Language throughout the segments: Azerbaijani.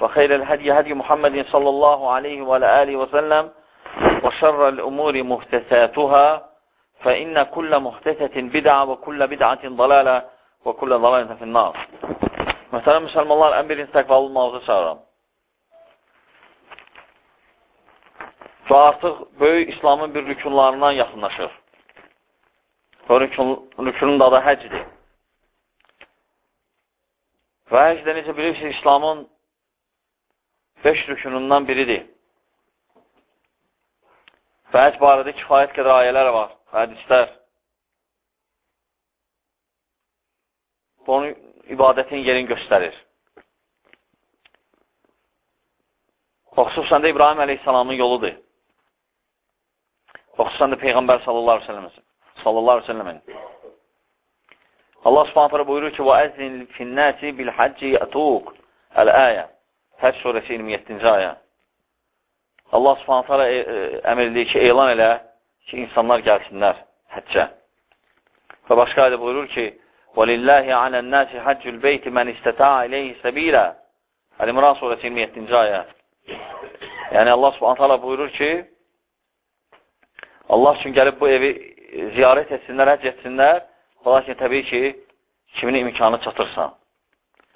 وخير الهدي هدي محمد صلى الله عليه وعلى آله وسلم وشر الأمور محدثاتها فإن كل محدثة بدعة وكل بدعة ضلالة وكل ضلالة في النار Məsələn, müsəlmanlar ən birinci olmağınızı çağıram. Və artıq böyük İslamın bir rükunlarından yaxınlaşır. O rükun, rükunun da adı həcdir. Və həcd də necə bilirsiniz, İslamın beş rükunundan biridir. Və həcd barədə kifayət qədər ayələr var, hədislər. Bu, onun ibadətin yerini göstərir. O, xüsusən də İbrahim əleyhissalamın yoludur. O, xüsusən də Peyğəmbər sallallahu aleyhi ve sellem'in. Sallallahu aleyhi ve sellem'in. Allah subhanətlə buyurur ki, وَأَزِّنْ فِي النَّاسِ بِالْحَجِّ يَأْتُوكَ Əl-əyə Həc surəsi 27-ci ayə Allah subhanətlə e, e, əmr edir ki, elan elə ki, insanlar gəlsinlər həccə. Və başqa ayda buyurur ki, وَلِلَّهِ عَلَى النَّاسِ حَجُّ الْبَيْتِ مَنْ اِسْتَتَعَ İلَيْهِ سَب۪يلًا Əl-İmran surəsi 27-ci ayə Yəni Allah subhanətlə buyurur ki, Allah üçün gəlib bu evi ziyarət etsinlər, həcc etsinlər Lakin təbii ki, kimin imkanı çatırsa.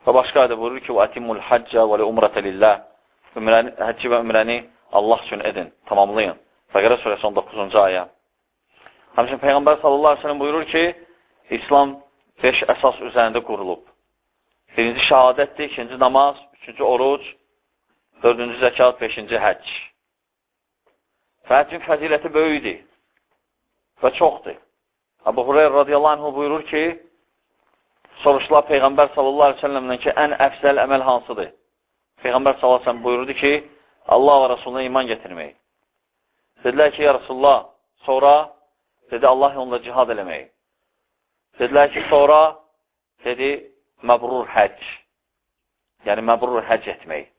Və başqa adə buyurur ki, "Atimul haccə və umrata lillah." Ümrəni, həcci və ümrəni Allah üçün edin, tamamlayın. Bəqərə surəsi 19-cu ayə. Həmçinin Peyğəmbər sallallahu əleyhi və səlləm buyurur ki, İslam 5 əsas üzərində qurulub. Birinci şahadətdir, ikinci namaz, üçüncü oruc, dördüncü zəkat, beşinci həcc. Fəhəccin fəziləti böyüdür və çoxdur. Əbu Hureyr radiyallahu anh buyurur ki, soruşdular Peyğəmbər sallallahu aleyhi ve sellemdən ki, ən əfsəl əməl hansıdır? Peyğəmbər sallallahu aleyhi ve sellem buyurdu ki, Allah və Rasuluna iman getirmək. Dedilər ki, ya Rasulullah, sonra dedi, Allah yolunda cihad eləmək. Dedilər ki, sonra dedi, məbrur həcc. Yəni, məbrur həcc etmək.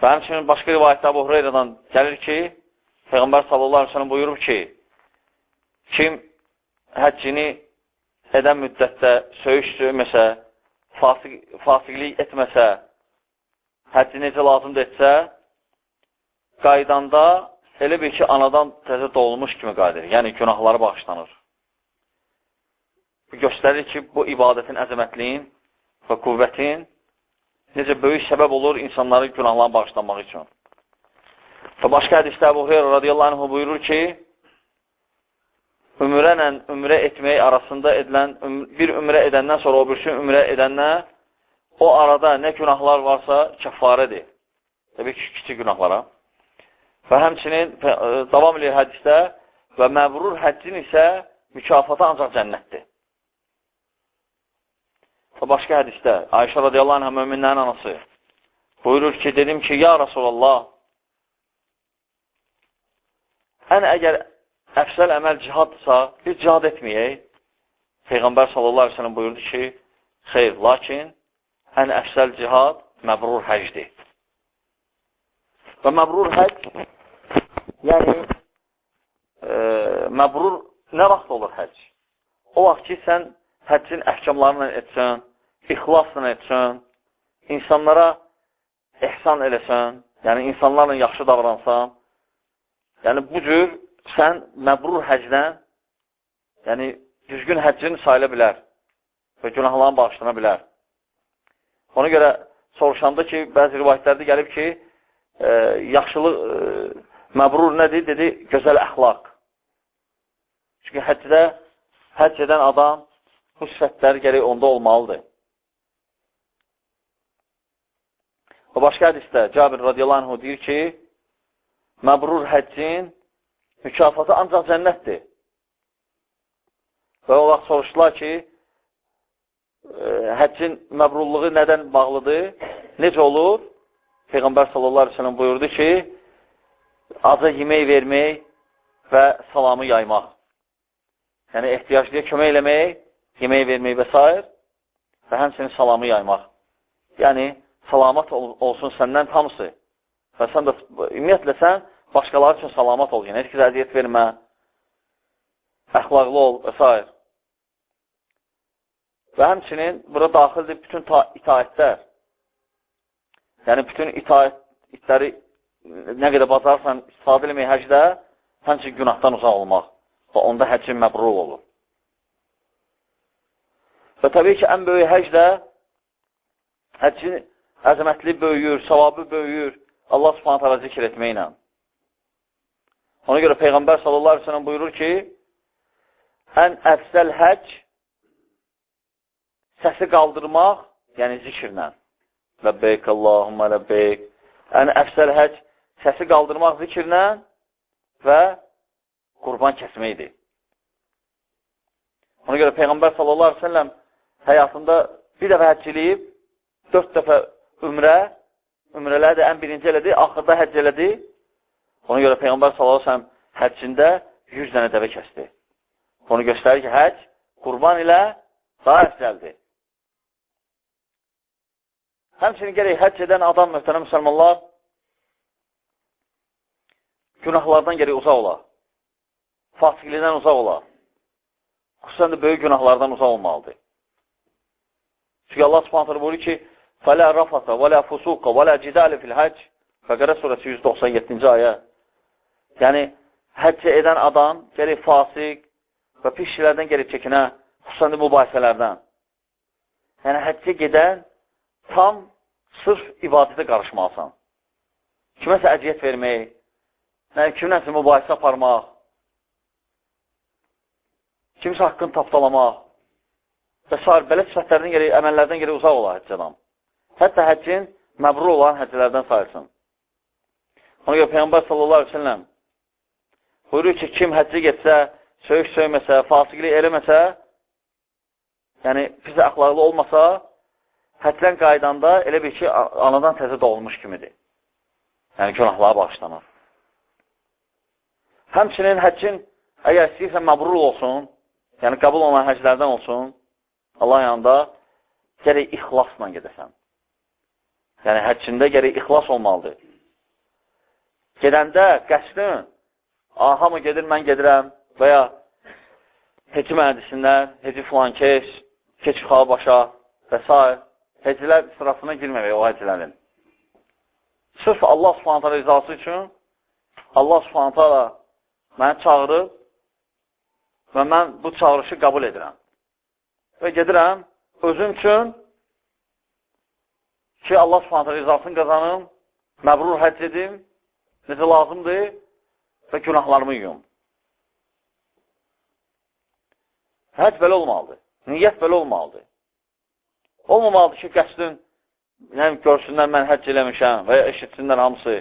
Və həmçinin başqa rivayətdə Əbu Hureyradan gəlir ki, Peyğəmbər sallallahu aleyhi ve sellem buyurub ki, Kim həccini edən müddətdə söyüş söyməsə, fasik, fasiqlik etməsə, həcci necə lazımdır etsə, qaydanda elə bir ki, anadan təzə doğulmuş kimi qaydır. Yəni, günahları bağışlanır. Bu göstərir ki, bu ibadətin əzəmətliyin və qüvvətin necə böyük səbəb olur insanların günahlarını bağışlanmaq üçün. Və başqa hədisdə Əbu Heyr radiyallahu anh buyurur ki, ümrə ilə ümrə etmək arasında edilən, bir ümrə edəndən sonra o birisi ümrə edəndən o arada nə günahlar varsa kəffarədir. Təbii ki, kiçik günahlara. Və həmçinin e, davam edir hədisdə və məvrur həccin isə mükafatı ancaq cənnətdir. Və başqa hədisdə Ayşə radiyallahu anh müminlərin anası buyurur ki, dedim ki, ya Rasulallah, ən əgər əfsəl əməl cihaddırsa, biz cihad etməyək. Peyğəmbər sallallahu aleyhi ve sellem buyurdu ki, xeyr, lakin ən əfsəl cihad məbrur həcdir. Və məbrur həc, yəni e, məbrur nə vaxt olur həc? O vaxt ki, sən həccin əhkamlarını etsən, ixlasla etsən, insanlara ehsan eləsən, yəni insanlarla yaxşı davransan, yəni bu cür sən məbrur həcdən, yəni düzgün həccin sayıla bilər və günahlarını bağışlana bilər. Ona görə soruşanda ki, bəzi rivayətlərdə gəlib ki, e, yaxşılıq, e, məbrur nədir? Dedi, gözəl əxlaq. Çünki həccdə, həcc edən adam bu sifətləri gərək onda olmalıdır. Və başqa hədisdə Cabir radiyallahu anh deyir ki, məbrur həccin mükafatı ancaq cənnətdir. Və o vaxt soruşdular ki, e, həccin məbrulluğu nədən bağlıdır? Necə olur? Peyğəmbər sallallahu aleyhi ve buyurdu ki, aza yemək vermək və salamı yaymaq. Yəni, ehtiyaclıya kömək eləmək, yemək vermək və s. və həmçinin salamı yaymaq. Yəni, salamat ol olsun səndən hamısı. Və sən də, ümumiyyətlə, sən başqaları üçün salamat ol. Kəsə əziyyət vermə, əxlaqlı ol və s. Və həmçinin bura daxildir bütün itaətlər. Yəni, bütün itaət, itləri nə qədər bacarsan istifadə eləmək həcdə, həmçin günahdan uzaq olmaq və onda həccin məbrur olur. Və təbii ki, ən böyük həc də həccin əzəmətli böyüyür, savabı böyüyür Allah subhanət hələ zikr etməklə. Ona görə Peyğəmbər sallallahu aleyhi ve sellem buyurur ki, ən əfsəl həc səsi qaldırmaq, yəni zikirlə. Ləbbeyk, Allahumma ləbbeyk. Yəni, əfsəl həc səsi qaldırmaq zikirlə və qurban kəsməkdir. Ona görə Peyğəmbər sallallahu aleyhi ve sellem həyatında bir dəfə həcc eləyib, dörd dəfə ümrə, ümrələr də ən birinci elədi, axırda həcc elədi. Ona görə Peyğəmbər sallallahu aleyhi ve sellem həccində 100 dənə dəvə kəsdi. Onu göstərir ki, həcc qurban ilə daha əfsəldir. Həmçinin gələk həcc edən adam, mühtərəm müsəlmanlar, günahlardan gələk uzaq ola. Fasiqlidən uzaq ola. Xüsusən də böyük günahlardan uzaq olmalıdır. Çünki Allah subhanətlə buyurur ki, فَلَا رَفَثَ وَلَا فُسُوقَ وَلَا جِدَالِ فِي الْحَجِ Fəqərə surəsi 197-ci ayə. Yəni, həcc edən adam gələk fasik və pis şeylərdən gələk çəkinə, xüsusən də mübahisələrdən. Yəni, həccə gedən tam sırf ibadətə qarışmalısan. Kiməsə əziyyət vermək, yəni, kiminəsə mübahisə aparmaq, kimsə haqqını tapdalamaq və s. belə sifətlərdən gəlir, əməllərdən gəlir uzaq ola həcc adam. Hətta həccin məbrur olan həcclərdən sayılsın. Ona görə Peyyambər sallallahu aleyhi ve sellem buyurur ki, kim həccə getsə, söyüş söyməsə, fasiqlik eləməsə, yəni pis əxlaqlı olmasa, həccən qaydanda elə bir ki, anadan təzə doğulmuş kimidir. Yəni, günahlara bağışlanır. Həmçinin həccin, əgər istəyirsən, məbrur olsun, yəni qəbul olan həclərdən olsun, Allah yanında gərək ixlasla gedəsən. Yəni, həccində gərək ixlas olmalıdır. Gedəndə qəsdin, hamı gedir, mən gedirəm və ya heci mənədisinlər, heci filan keç, xalı başa və s həcilər sırasına girməmək o həclərin. Sırf Allah subhanətə rizası üçün Allah subhanətə məni çağırıb və mən bu çağırışı qəbul edirəm. Və gedirəm özüm üçün ki, Allah subhanətə rizasını qazanım, məbrur həcc edim, necə lazımdır və günahlarımı yuyum. Həcc belə olmalıdır. Niyyət belə olmalıdır. Olmamalıdır ki, qəsdin həm görsünlər mən həcc eləmişəm və ya eşitsinlər hamısı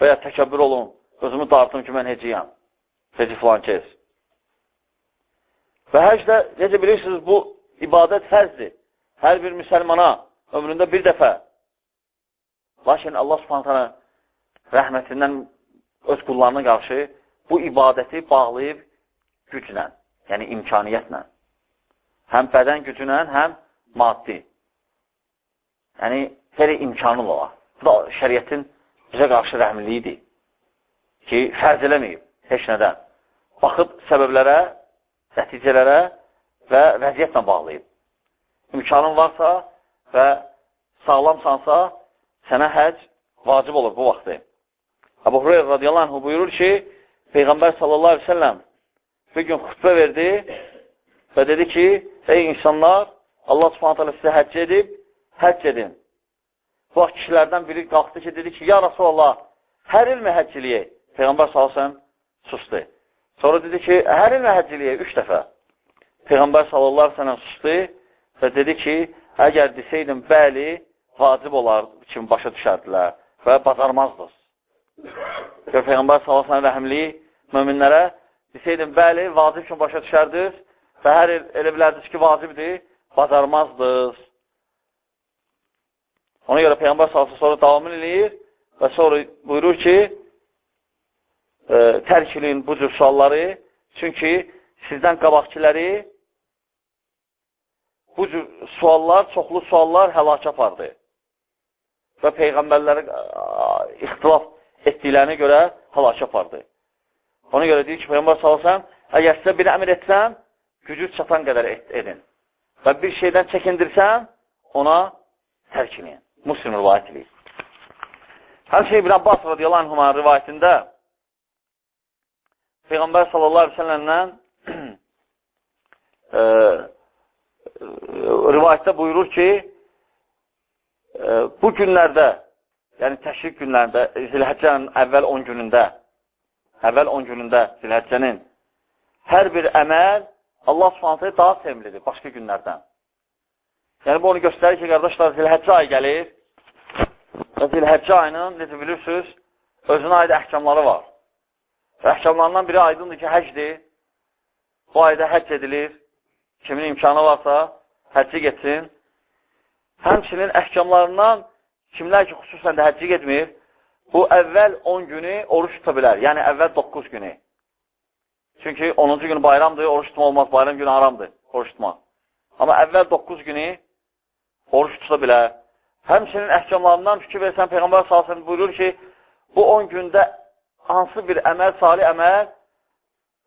və ya təkəbbür olun, özümü dartım ki, mən heciyəm. Heci filan kes. Və həcdə, necə bilirsiniz, bu ibadət fərzdir. Hər bir müsəlmana ömründə bir dəfə. Lakin Allah subhanətənə rəhmətindən öz qullarına qarşı bu ibadəti bağlayıb güclə, yəni imkaniyyətlə. Həm bədən gücünə, həm maddi. Yəni, hələ imkanı ola. Bu da şəriyyətin bizə qarşı rəhmliyidir ki, fərz eləməyib heç nədən. Baxıb səbəblərə, nəticələrə və vəziyyətlə bağlayıb. İmkanın varsa və sağlamsansa, sənə həc vacib olur bu vaxtı. Əbu Hureyr radiyallahu anh buyurur ki, Peyğəmbər sallallahu aleyhi ve sellem bir gün xütbə verdi və dedi ki, ey insanlar, Allah subhanət hələ sizə həcc edib, həcc edin. Bu vaxt kişilərdən biri qalxdı ki, dedi ki, ya Rasulallah, hər il həcc eləyək. Peyğəmbər sallallahu sustu. Sonra dedi ki, hər il həcc eləyək, üç dəfə. Peyğəmbər sallallahu aleyhi ve sustu və dedi ki, əgər desəydim, bəli, vacib olar kimi başa düşərdilər və bacarmazdınız. Və Peyğəmbər aleyhi rəhmliyi möminlərə desəydim, bəli, vacib kimi başa düşərdiniz və hər il elə bilərdiniz ki, vacibdir, bacarmazdınız. Ona görə Peyğəmbər sallallahu sonra davam edir və sonra buyurur ki, e, tərk edin bu cür sualları, çünki sizdən qabaqkiləri bu cür suallar, çoxlu suallar həlak apardı. Və Peyğəmbərləri ixtilaf etdiklərinə görə həlak apardı. Ona görə deyir ki, Peyğəmbər sallallahu əgər sizə bir əmr etsəm, gücü çatan qədər et, edin. Və bir şeydən çəkindirsəm, ona tərk edin. Muslim rivayət edir. Həmçə İbn Abbas radiyallahu anhuma rivayətində Peyğəmbər sallallahu aleyhi ve sellemdən e, rivayətdə buyurur ki, e, bu günlərdə, yəni təşrik günlərində, zilhəccənin əvvəl 10 günündə, əvvəl 10 günündə zilhəccənin hər bir əməl Allah subhanətə daha sevimlidir başqa günlərdən. Yəni, bu onu göstərir ki, qardaşlar, zilhəccə ayı gəlir və zilhəccə ayının, necə bilirsiniz, özünə aid əhkamları var. Və əhkamlarından biri aydındır ki, həcdir. Bu ayda həcc edilir. Kimin imkanı varsa, həcci getsin. Həmçinin əhkamlarından kimlər ki, xüsusən də həcci getmir, bu əvvəl 10 günü oruç tuta bilər. Yəni, əvvəl 9 günü. Çünki 10-cu gün bayramdır, oruç tutma olmaz, bayram günü haramdır, oruç tutma. Amma əvvəl 9 günü oruç tuta bilər. Həmçinin əhkamlarından fikir versən, Peyğəmbər salsın buyurur ki, bu 10 gündə hansı bir əməl, salih əməl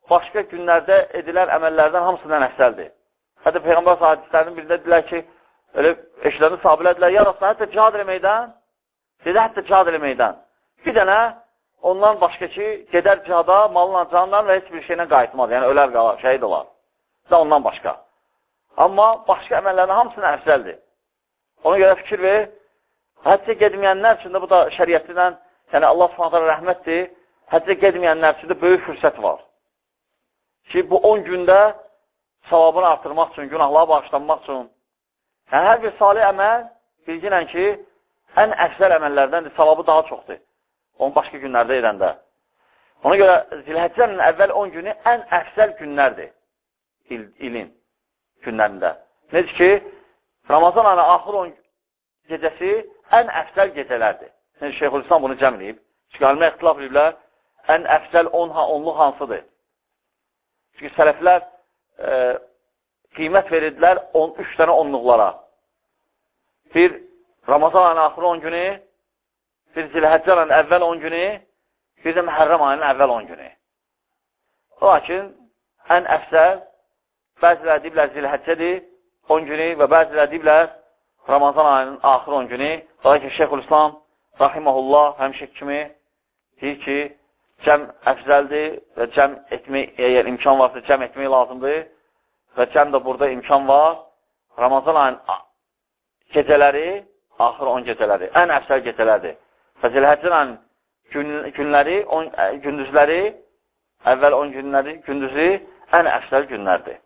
başqa günlərdə edilən əməllərdən hamısından əksəldir. Hətta Peyğəmbər hadislərinin birində dedilər ki, elə eşlərini sabilədilər, ya Rasulullah, hətta cihad eləməkdən, dedi, hətta cihad eləməkdən. Bir dənə ondan başqa ki, gedər cihada, malına, candan və heç bir şeylə qayıtmaz, yəni ölər qalar, şəhid olar. Və ondan başqa. Amma başqa əməllərin hamısına əfsəldir. Ona görə fikir ver, həccə gedməyənlər üçün də bu da şəriyyətindən, yəni Allah subhanətə rəhmətdir, həccə gedməyənlər üçün də böyük fürsət var. Ki, bu 10 gündə savabını artırmaq üçün, günahları bağışlanmaq üçün. Yəni, hər bir salih əməl, bilginən ki, ən əksər əməllərdəndir, savabı daha çoxdur. Onu başqa günlərdə edəndə. Ona görə zilhəccənin əvvəl 10 günü ən əksər günlərdir il, ilin günlərində. Necə ki, Ramazan ayının axır 10 gecəsi ən əfsəl gecələrdir. Yəni, Şeyxülislam bunu cəm edib. Çünki alimlər ixtilaf ediblər, ən əfsəl 10 ha, onluq hansıdır? Çünki sələflər e, qiymət verirdilər 13 dənə onluqlara. Bir Ramazan ayının axır 10 günü, bir Zilhəccə ayının əvvəl 10 günü, bir də Məhərrəm ayının əvvəl 10 günü. Lakin ən əfsəl, bəzilər deyiblər Zilhəccədir, 10 günü və bəzilər deyiblər Ramazan ayının axır 10 günü. Lakin Şeyxülislam rahiməhullah həmişə kimi deyir ki, cəm əfzəldir və cəm etmək, əgər imkan varsa cəm etmək lazımdır və cəm də burada imkan var. Ramazan ayının gecələri, axır 10 gecələri, ən əfsəl gecələrdir. Və Zilhəccin ayının gün, günləri, on, gündüzləri, əvvəl 10 günləri, gündüzü ən əfsəl günlərdir.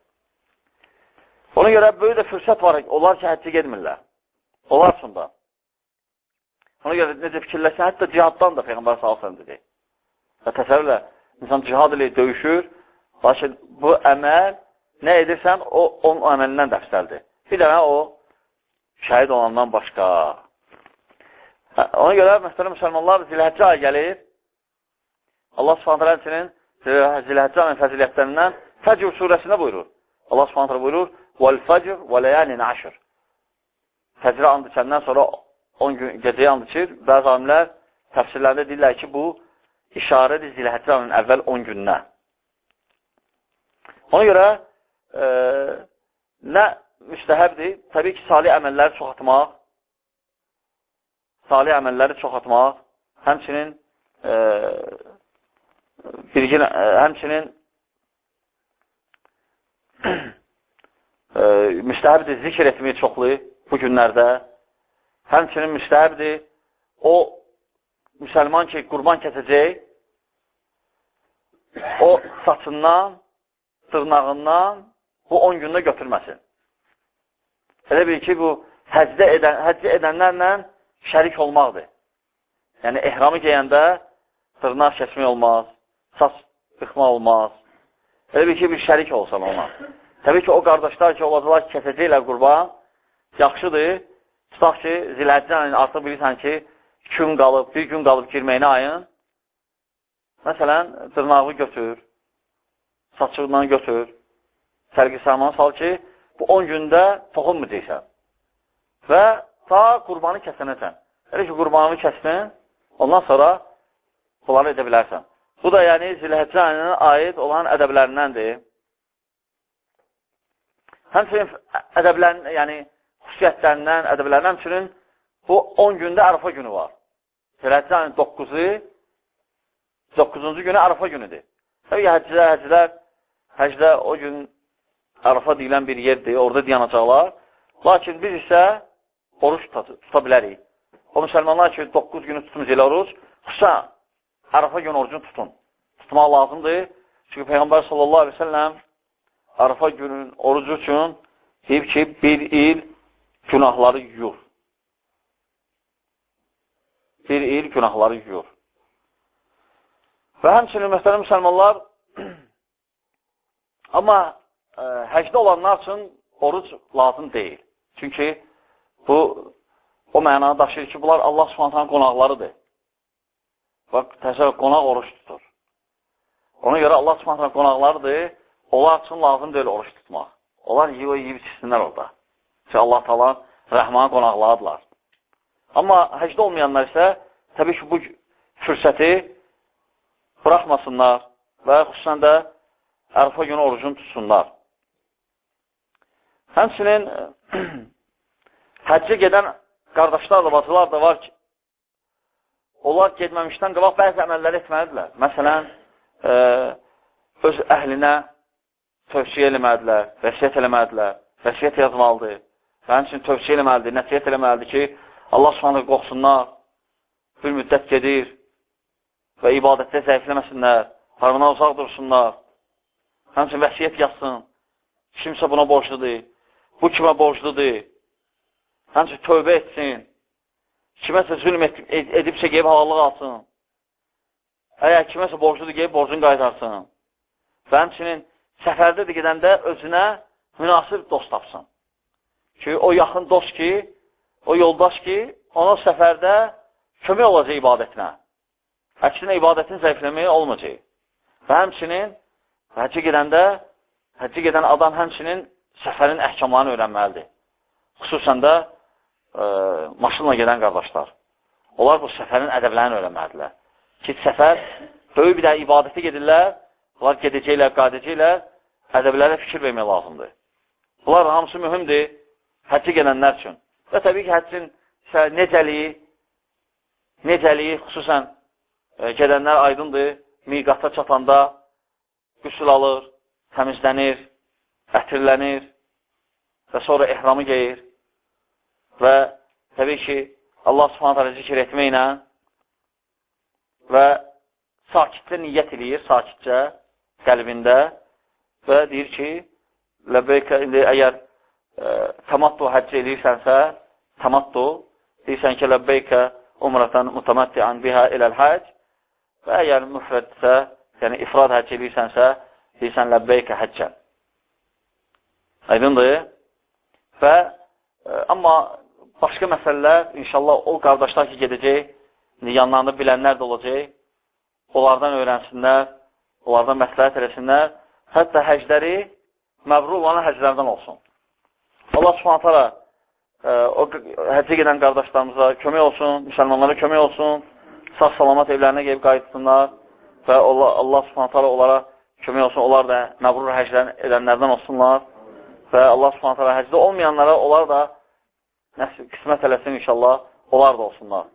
Ona görə böyük də fürsət var, onlar ki, həccə gedmirlər. Onlar üçün da. Ona görə necə fikirləşsən, hətta cihaddan da Peyğəmbər salsın dedi. Və təsəvvürlə, insan cihad ilə döyüşür, lakin bu əməl nə edirsən, o, onun əməlindən də əfsəldir. Bir dənə o, şəhid olandan başqa. Hə, ona görə, məsələn, müsəlmanlar zilhəccə ayı gəlir, Allah subhanətə həmçinin zilhəccə ayının fəziliyyətlərindən Fəcr surəsində buyurur. Allah subhanətə buyurur, və ləyəlin aşır. Fəcrə and içəndən sonra 10 gün gecəyə and içir. Bəzi alimlər təfsirlərdə deyirlər ki, bu işarədir zilhəccanın əvvəl 10 gününə. Ona görə e, nə müstəhəbdir? Təbii ki, salih əməlləri çoxatmaq, salih əməlləri çoxatmaq, həmçinin e, bilgin, e, həmçinin e, müstəhəbdir zikr etməyi çoxlu bu günlərdə. Həmçinin müstəhəbdir o müsəlman ki, qurban kəsəcək, o saçından, dırnağından bu 10 gündə götürməsin. Elə bil ki, bu həcdə edən, həccə edənlərlə şərik olmaqdır. Yəni, ehramı geyəndə dırnaq kəsmək olmaz, saç yıxmaq olmaz. Elə bil ki, bir şərik olsan ona. Təbii ki, o qardaşlar ki, olacaqlar ki, kəsəcəklər qurban, yaxşıdır. Tutaq ki, zilhəccən artıq bilirsən ki, iki gün qalıb, bir gün qalıb girməyinə ayın. Məsələn, dırnağı götür, saçından götür, sərgi sərmanı sal ki, bu 10 gündə toxunmayacaqsən. Və ta qurbanı kəsənəsən. Elə ki, qurbanını kəsdin, ondan sonra bunları edə bilərsən. Bu da yəni zilhəccə ayının aid olan ədəblərindəndir. Həmçinin ədəblərin, yəni xüsusiyyətlərindən, ədəblərindən həmçinin bu 10 gündə Ərəfa günü var. Zilhəccə ayının 9-u 9-cu günü Ərəfa günüdür. Təbii ki, həccilər, həccilər, həcdə o gün Ərəfa deyilən bir yerdir, orada dayanacaqlar. Lakin biz isə oruç tuta, bilərik. O müsəlmanlar ki, 9 günü tutmuş elə oruç, xüsusən Ərəfa günü orucunu tutun. Tutmaq lazımdır. Çünki Peyğəmbər sallallahu aleyhi ve selləm Ərəfa günün orucu üçün deyib ki, bir il günahları yuyur. Bir il günahları yuyur. Və həmçinin mühtərəm müsəlmanlar amma ə, həcdə olanlar üçün oruc lazım deyil. Çünki bu o mənanı daşıyır ki, bunlar Allah subhanətən qonaqlarıdır. Bax, təsəvvür, qonaq oruç tutur. Ona görə Allah subhanətən qonaqlarıdır, onlar üçün lazım deyil oruç tutmaq. Onlar yiyib, yiyib içsinlər orada. Ki, Allah talan rəhmanı qonaqlarıdırlar. Amma həcdə olmayanlar isə təbii ki, bu fürsəti buraxmasınlar və xüsusən də ərfa günü orucunu tutsunlar. Həmçinin həccə gedən qardaşlar da, bacılar da var ki, onlar getməmişdən qabaq bəzi əməlləri etməlidirlər. Məsələn, e, öz əhlinə tövsiyə eləməlidirlər, vəsiyyət eləməlidirlər, vəsiyyət yazmalıdır və həmçinin tövsiyə eləməlidir, nəsiyyət eləməlidir ki, Allah subhanı qorxsunlar, bir müddət gedir, və ibadətdə zəifləməsinlər, haramına uzaq dursunlar. Həmçin vəsiyyət yazsın. Kimsə buna borcludur. Bu kimə borcludur. Həmçin tövbə etsin. Kiməsə zülm et, ed edibsə qeyb halallıq alsın. Əgər kiməsə borcludur, qeyb borcunu qaytarsın. Və həmçinin səfərdədir gedəndə özünə münasib dost tapsın. Ki, o yaxın dost ki, o yoldaş ki, ona səfərdə kömək olacaq ibadətinə. Əksinə ibadətin zəifləməyi olmayacaq. Və həmçinin həccə gedəndə, həccə gedən adam həmçinin səfərin əhkamlarını öyrənməlidir. Xüsusən də e, maşınla gedən qardaşlar. Onlar bu səfərin ədəblərini öyrənməlidirlər. Ki, səfər böyük bir də ibadətə gedirlər, onlar gedəcəklər, qadəcəklər, ədəblərə fikir vermək lazımdır. Bunlar hamısı mühümdir həccə gedənlər üçün. Və təbii ki, həccin necəliyi, necəliyi xüsusən e, gedənlər aydındır, miqata çatanda qüsul alır, təmizlənir, ətirlənir və sonra ehramı geyir və təbii ki, Allah subhanət hələ zikr etməklə və sakitlə niyyət edir, sakitcə qəlbində və deyir ki, ləbeykə, indi əgər e, tamattu həcc edirsənsə, tamattu, deyirsən ki, ləbeykə umratan mutamattian biha iləl həcc Və əgər müfrədsə, yəni ifrad həcc edirsənsə, deyirsən ləbbeykə həccə. Aydındır. Və e, amma başqa məsələlər, inşallah o qardaşlar ki, gedəcək, yanlarında bilənlər də olacaq, onlardan öyrənsinlər, onlardan məsləhət eləsinlər, hətta həcləri məbrur olan həclərdən olsun. Allah subhanətələ e, o həccə gedən qardaşlarımıza kömək olsun, müsəlmanlara kömək olsun, sağ-salamat evlərinə gəlib qayıtsınlar və Allah, Allah subhanətələ onlara kömək olsun, onlar da məbrur həcdən edənlərdən olsunlar və Allah subhanətələ həcdə olmayanlara onlar da qismət eləsin inşallah, onlar da olsunlar.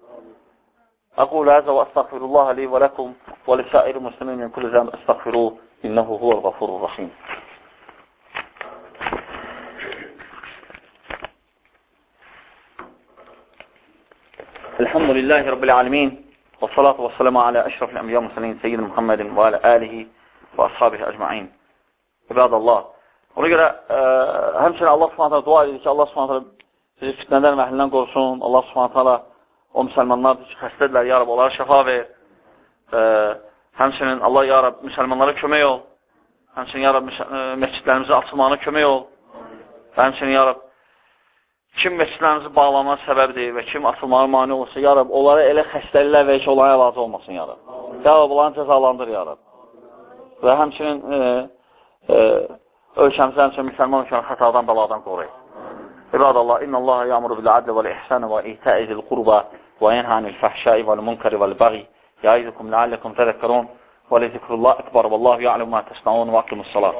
أقول هذا وأستغفر الله لي ولكم ولسائر المسلمين من كل ذنب أستغفروه إنه هو الغفور الرحيم الحمد لله رب العالمين Və salatu və salamu alə əşrafil ənbiya müsəlin seyyid Muhammedin və alə əlihi və ashabihi əcma'in. İbadallah. Ona görə ə, həmçinin Allah subhanətə dua edir ki, Allah subhanətə bizi fitnədən məhlindən qorusun. Allah subhanətə o müsəlmanlardır ki, xəstədirlər, yarab, onlara şəfa ver. Ə, həmçinin Allah yarab, müsəlmanlara kömək ol. Həmçinin yarab, məscidlərimizin açılmağına kömək ol. Və həmçinin yarab, kim məscidlərimizi bağlamaq səbəbdir və kim atılmağa mani olursa, ya Rab, onlara elə xəstəliklər və ki, onlara əlacı olmasın, ya Rab. Ya Rab, onları cəzalandır, ya Rab. Və həmçinin e, e, ölkəmizdən üçün müsəlman üçün xətadan, baladan qoruyur. İbad Allah, inna Allah ya'muru bil adli vəl ihsani və ita'i zil qurba və yenha anil fahşai vel munkari vel baghi. Ya'idukum la'allakum tezekkerun. Ve le zikrullah ekber. Vallahu ya'lemu təsnaun və ve akimus salat.